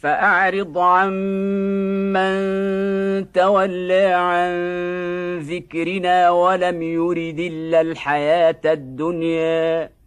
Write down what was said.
فأعرض عن من تولى عن ذكرنا ولم يرد إلا الحياة الدنيا.